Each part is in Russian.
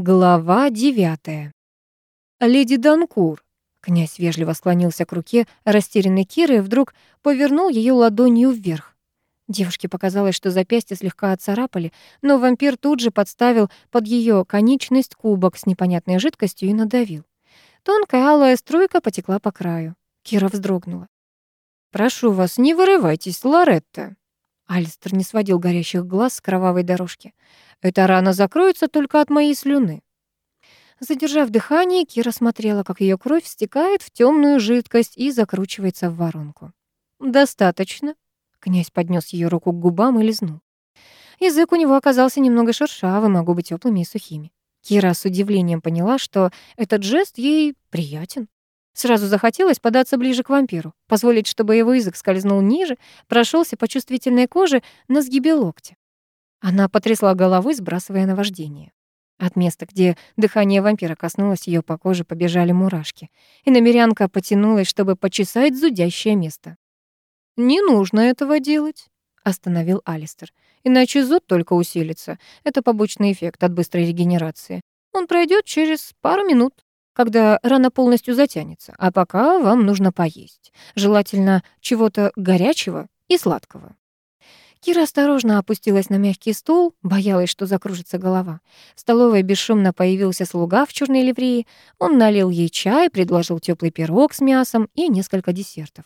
Глава девятая. «Леди Данкур», — князь вежливо склонился к руке растерянной Киры и вдруг повернул ее ладонью вверх. Девушке показалось, что запястья слегка отцарапали, но вампир тут же подставил под ее конечность кубок с непонятной жидкостью и надавил. Тонкая алая струйка потекла по краю. Кира вздрогнула. «Прошу вас, не вырывайтесь, Лоретта». Алистер не сводил горящих глаз с кровавой дорожки. Эта рана закроется только от моей слюны. Задержав дыхание, Кира смотрела, как ее кровь стекает в темную жидкость и закручивается в воронку. «Достаточно». Князь поднес ее руку к губам и лизнул. Язык у него оказался немного шершавым, а губы теплыми и сухими. Кира с удивлением поняла, что этот жест ей приятен. Сразу захотелось податься ближе к вампиру, позволить, чтобы его язык скользнул ниже, прошелся по чувствительной коже на сгибе локтя. Она потрясла головой, сбрасывая наваждение. От места, где дыхание вампира коснулось ее по коже, побежали мурашки, и намерянка потянулась, чтобы почесать зудящее место. «Не нужно этого делать», — остановил Алистер. «Иначе зуд только усилится. Это побочный эффект от быстрой регенерации. Он пройдет через пару минут, когда рана полностью затянется, а пока вам нужно поесть. Желательно чего-то горячего и сладкого». Кира осторожно опустилась на мягкий стул, боялась, что закружится голова. В столовой бесшумно появился слуга в черной ливреи. Он налил ей чай, предложил теплый пирог с мясом и несколько десертов.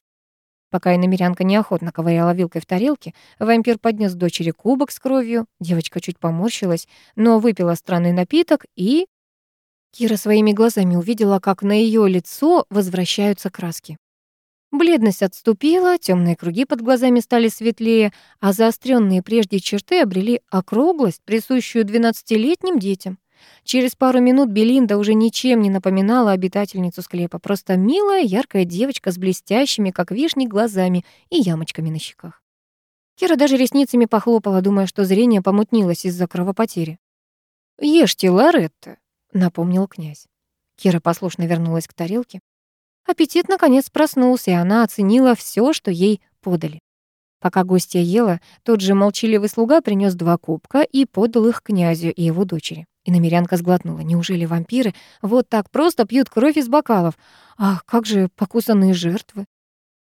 Пока иномерянка неохотно ковыряла вилкой в тарелке, вампир поднес дочери кубок с кровью. Девочка чуть поморщилась, но выпила странный напиток и... Кира своими глазами увидела, как на ее лицо возвращаются краски. Бледность отступила, темные круги под глазами стали светлее, а заостренные прежде черты обрели округлость, присущую двенадцатилетним детям. Через пару минут Белинда уже ничем не напоминала обитательницу склепа, просто милая, яркая девочка с блестящими, как вишни, глазами и ямочками на щеках. Кира даже ресницами похлопала, думая, что зрение помутнилось из-за кровопотери. «Ешьте, Лоретта», — напомнил князь. Кира послушно вернулась к тарелке. Аппетит наконец проснулся, и она оценила все, что ей подали. Пока гостья ела, тот же молчаливый слуга принес два кубка и подал их князю и его дочери. И намерянка сглотнула. Неужели вампиры вот так просто пьют кровь из бокалов? Ах, как же покусанные жертвы!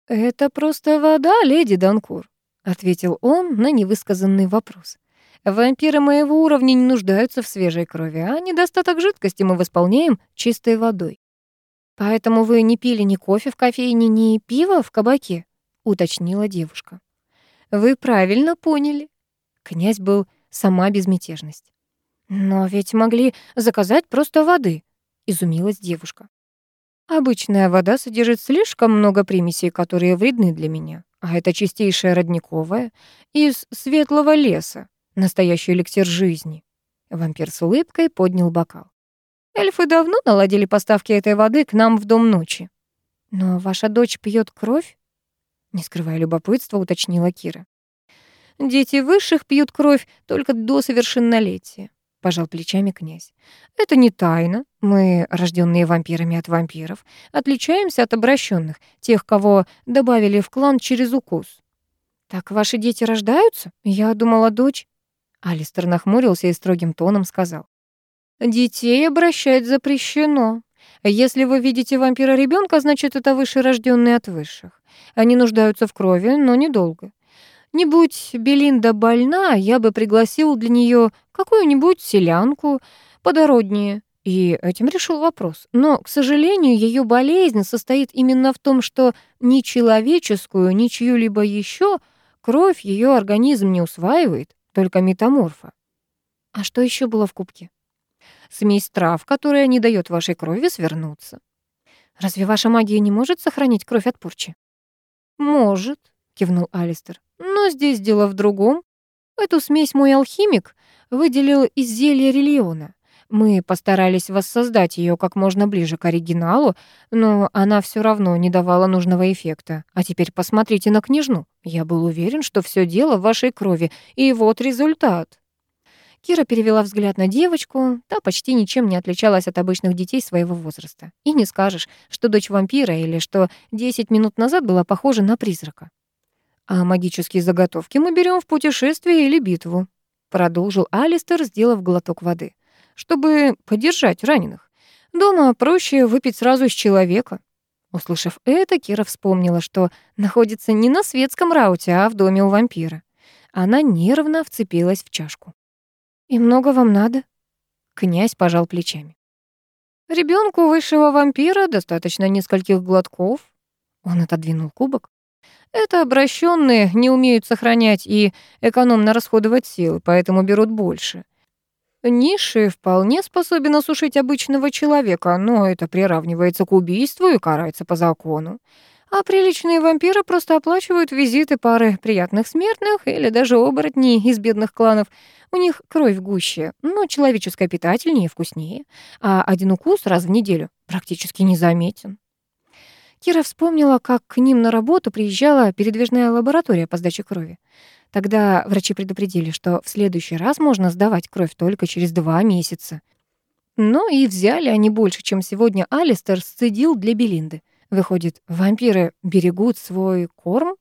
«Это просто вода, леди Данкур», — ответил он на невысказанный вопрос. «Вампиры моего уровня не нуждаются в свежей крови, а недостаток жидкости мы восполняем чистой водой». «Поэтому вы не пили ни кофе в кофейне, ни пиво в кабаке?» — уточнила девушка. «Вы правильно поняли». Князь был сама безмятежность. «Но ведь могли заказать просто воды», — изумилась девушка. «Обычная вода содержит слишком много примесей, которые вредны для меня, а это чистейшая родниковая, из светлого леса, настоящий эликсир жизни». Вампир с улыбкой поднял бокал. Эльфы давно наладили поставки этой воды к нам в дом ночи. Но ваша дочь пьет кровь? Не скрывая любопытства, уточнила Кира. Дети высших пьют кровь только до совершеннолетия, пожал плечами князь. Это не тайна. Мы, рожденные вампирами от вампиров, отличаемся от обращенных, тех, кого добавили в клан через укус. Так ваши дети рождаются? Я думала, дочь. Алистер нахмурился и строгим тоном сказал: Детей обращать запрещено. Если вы видите вампира ребенка, значит, это высшерожденные от высших. Они нуждаются в крови, но недолго. Не будь Белинда больна, я бы пригласил для нее какую-нибудь селянку подороднее. И этим решил вопрос. Но, к сожалению, ее болезнь состоит именно в том, что ни человеческую, ни чью-либо еще кровь ее организм не усваивает, только метаморфа. А что еще было в кубке? смесь трав, которая не дает вашей крови свернуться. Разве ваша магия не может сохранить кровь от порчи? Может, кивнул Алистер. Но здесь дело в другом. Эту смесь мой алхимик выделил из зелья релиона. Мы постарались воссоздать ее как можно ближе к оригиналу, но она все равно не давала нужного эффекта. А теперь посмотрите на княжну. Я был уверен, что все дело в вашей крови, и вот результат. Кира перевела взгляд на девочку. Та почти ничем не отличалась от обычных детей своего возраста. И не скажешь, что дочь вампира или что 10 минут назад была похожа на призрака. «А магические заготовки мы берем в путешествие или битву», продолжил Алистер, сделав глоток воды. Чтобы поддержать раненых. Дома проще выпить сразу из человека. Услышав это, Кира вспомнила, что находится не на светском рауте, а в доме у вампира. Она нервно вцепилась в чашку. «И много вам надо?» Князь пожал плечами. Ребенку высшего вампира достаточно нескольких глотков. Он отодвинул кубок. Это обращенные не умеют сохранять и экономно расходовать силы, поэтому берут больше. Низший вполне способен осушить обычного человека, но это приравнивается к убийству и карается по закону. А приличные вампиры просто оплачивают визиты пары приятных смертных или даже оборотней из бедных кланов. У них кровь гуще, но человеческая питательнее и вкуснее. А один укус раз в неделю практически незаметен. Кира вспомнила, как к ним на работу приезжала передвижная лаборатория по сдаче крови. Тогда врачи предупредили, что в следующий раз можно сдавать кровь только через два месяца. Но и взяли они больше, чем сегодня Алистер сцедил для Белинды. Выходит, вампиры берегут свой корм?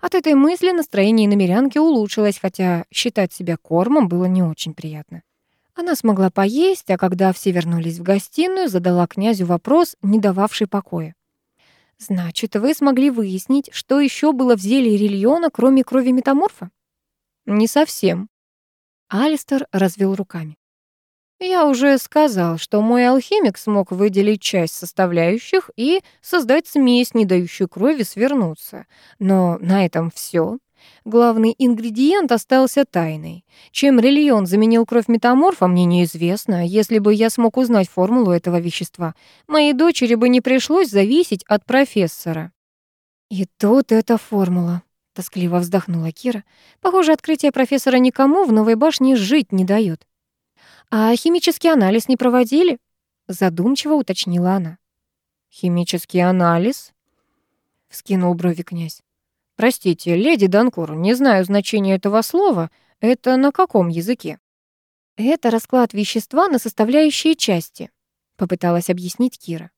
От этой мысли настроение намерянки улучшилось, хотя считать себя кормом было не очень приятно. Она смогла поесть, а когда все вернулись в гостиную, задала князю вопрос, не дававший покоя. Значит, вы смогли выяснить, что еще было в зелье Рильона, кроме крови метаморфа? Не совсем. Алистер развел руками. Я уже сказал, что мой алхимик смог выделить часть составляющих и создать смесь, не дающую крови свернуться. Но на этом все. Главный ингредиент остался тайной. Чем рельон заменил кровь метаморфа, мне неизвестно. Если бы я смог узнать формулу этого вещества, моей дочери бы не пришлось зависеть от профессора. И тут эта формула. Тоскливо вздохнула Кира. Похоже, открытие профессора никому в Новой башне жить не дает. А химический анализ не проводили? Задумчиво уточнила она. Химический анализ? Вскинул брови князь. Простите, леди Данкур, не знаю значения этого слова. Это на каком языке? Это расклад вещества на составляющие части, попыталась объяснить Кира.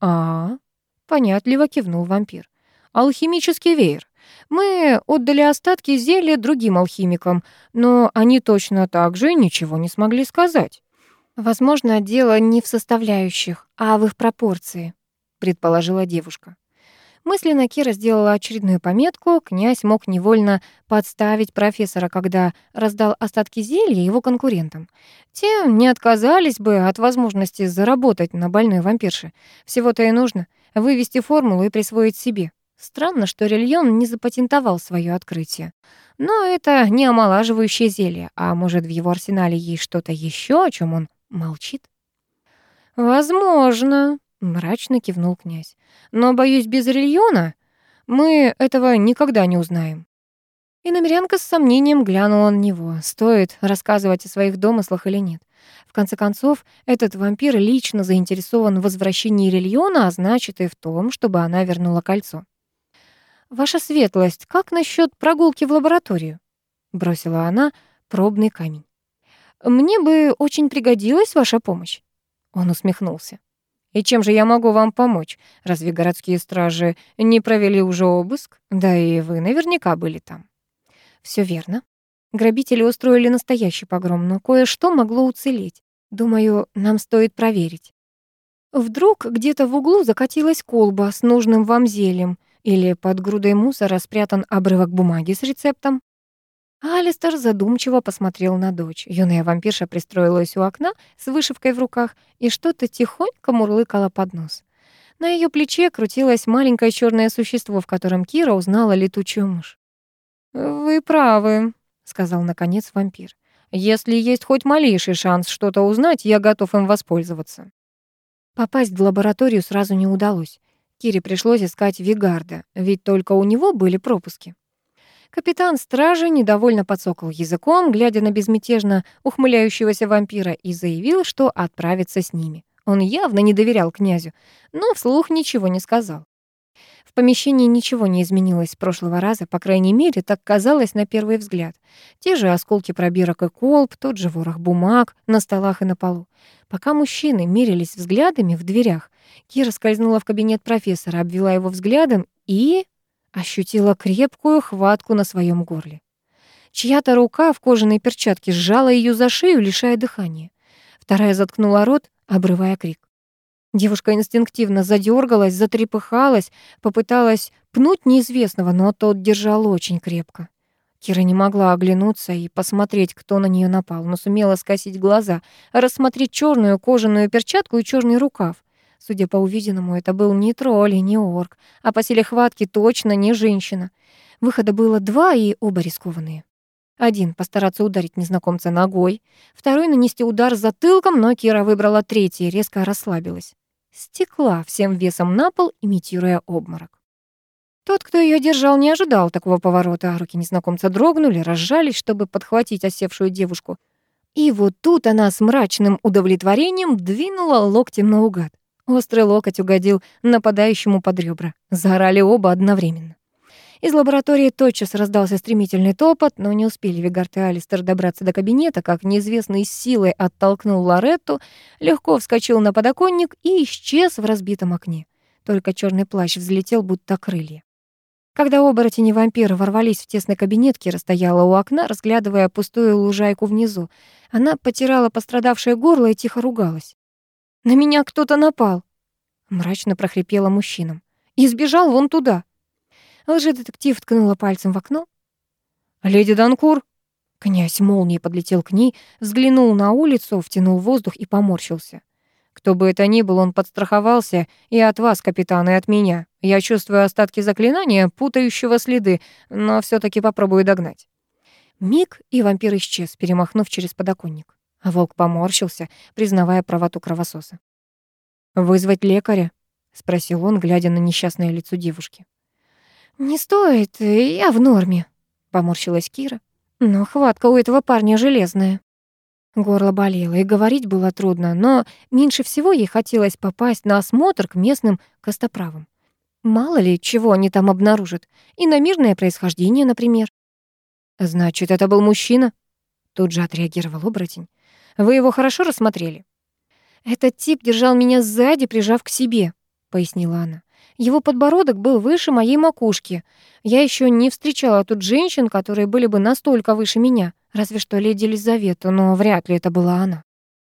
А, -а, -а понятливо кивнул вампир. Алхимический веер. Мы отдали остатки зелья другим алхимикам, но они точно так же ничего не смогли сказать. Возможно, дело не в составляющих, а в их пропорции, предположила девушка. Мысленно Кира сделала очередную пометку. Князь мог невольно подставить профессора, когда раздал остатки зелья его конкурентам. Те не отказались бы от возможности заработать на больной вампирше. Всего-то и нужно — вывести формулу и присвоить себе. Странно, что Рельон не запатентовал свое открытие. Но это не омолаживающее зелье, а может, в его арсенале есть что-то еще, о чем он молчит? «Возможно», Мрачно кивнул князь. Но, боюсь, без Рильона мы этого никогда не узнаем. И намерянка с сомнением глянула на него, стоит рассказывать о своих домыслах или нет. В конце концов, этот вампир лично заинтересован в возвращении Рильона, а значит и в том, чтобы она вернула кольцо. «Ваша светлость, как насчет прогулки в лабораторию?» — бросила она пробный камень. «Мне бы очень пригодилась ваша помощь». Он усмехнулся. И чем же я могу вам помочь? Разве городские стражи не провели уже обыск? Да и вы наверняка были там. Все верно. Грабители устроили настоящий погром, но кое-что могло уцелеть. Думаю, нам стоит проверить. Вдруг где-то в углу закатилась колба с нужным вам зельем, или под грудой мусора спрятан обрывок бумаги с рецептом. Алистер задумчиво посмотрел на дочь. Юная вампирша пристроилась у окна с вышивкой в руках и что-то тихонько мурлыкала под нос. На ее плече крутилось маленькое черное существо, в котором Кира узнала летучую мышь. «Вы правы», — сказал наконец вампир. «Если есть хоть малейший шанс что-то узнать, я готов им воспользоваться». Попасть в лабораторию сразу не удалось. Кире пришлось искать Вигарда, ведь только у него были пропуски. Капитан стражи недовольно подсокал языком, глядя на безмятежно ухмыляющегося вампира, и заявил, что отправится с ними. Он явно не доверял князю, но вслух ничего не сказал. В помещении ничего не изменилось с прошлого раза, по крайней мере, так казалось на первый взгляд. Те же осколки пробирок и колб, тот же ворох бумаг на столах и на полу. Пока мужчины мерились взглядами в дверях, Кира скользнула в кабинет профессора, обвела его взглядом и ощутила крепкую хватку на своем горле. Чья-то рука в кожаной перчатке сжала ее за шею, лишая дыхания. Вторая заткнула рот, обрывая крик. Девушка инстинктивно задергалась, затрепыхалась, попыталась пнуть неизвестного, но тот держал очень крепко. Кира не могла оглянуться и посмотреть, кто на нее напал, но сумела скосить глаза, рассмотреть черную кожаную перчатку и черный рукав. Судя по увиденному, это был не тролль и не орк, а по силе хватки точно не женщина. Выхода было два, и оба рискованные. Один — постараться ударить незнакомца ногой, второй — нанести удар затылком, но Кира выбрала третий и резко расслабилась. Стекла всем весом на пол, имитируя обморок. Тот, кто ее держал, не ожидал такого поворота, а руки незнакомца дрогнули, разжались, чтобы подхватить осевшую девушку. И вот тут она с мрачным удовлетворением двинула локтем наугад. Острый локоть угодил нападающему под ребра. Заорали оба одновременно. Из лаборатории тотчас раздался стремительный топот, но не успели Вигард и Алистер добраться до кабинета, как неизвестный с силой оттолкнул Лоретту, легко вскочил на подоконник и исчез в разбитом окне. Только черный плащ взлетел, будто крылья. Когда оборотень и вампиры ворвались в тесный кабинет, Кира стояла у окна, разглядывая пустую лужайку внизу. Она потирала пострадавшее горло и тихо ругалась. «На меня кто-то напал!» Мрачно прохрипела мужчинам. «И сбежал вон туда!» Лжедетектив ткнула пальцем в окно. «Леди Данкур!» Князь молнией подлетел к ней, взглянул на улицу, втянул воздух и поморщился. «Кто бы это ни был, он подстраховался и от вас, капитан, и от меня. Я чувствую остатки заклинания, путающего следы, но все таки попробую догнать». Миг, и вампир исчез, перемахнув через подоконник. А волк поморщился, признавая правоту кровососа. «Вызвать лекаря?» — спросил он, глядя на несчастное лицо девушки. «Не стоит, я в норме», — поморщилась Кира. «Но хватка у этого парня железная». Горло болело, и говорить было трудно, но меньше всего ей хотелось попасть на осмотр к местным костоправам. Мало ли, чего они там обнаружат. Иномирное происхождение, например. «Значит, это был мужчина?» Тут же отреагировал оборотень. «Вы его хорошо рассмотрели?» «Этот тип держал меня сзади, прижав к себе», — пояснила она. Его подбородок был выше моей макушки. Я еще не встречала тут женщин, которые были бы настолько выше меня, разве что леди Елизавета, но вряд ли это была она.